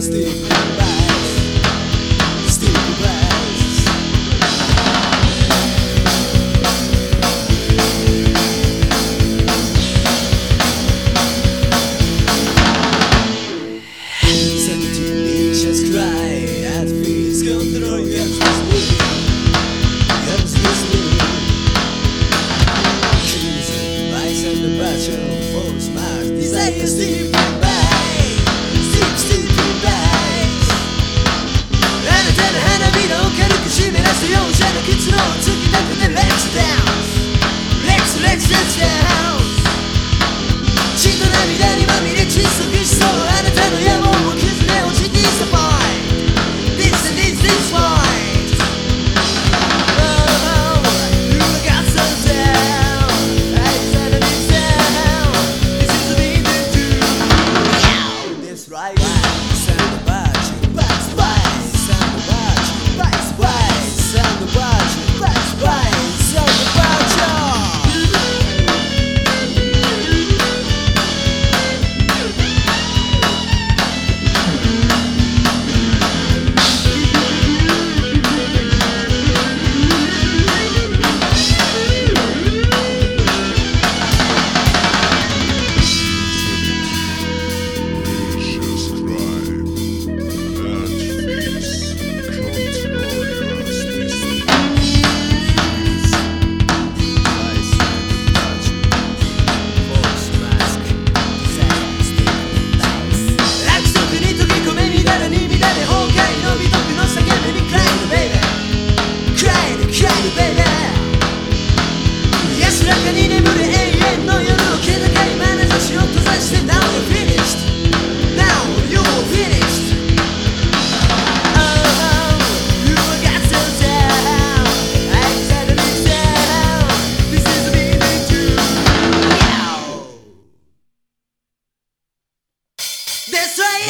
Steve. feliz demais. That's.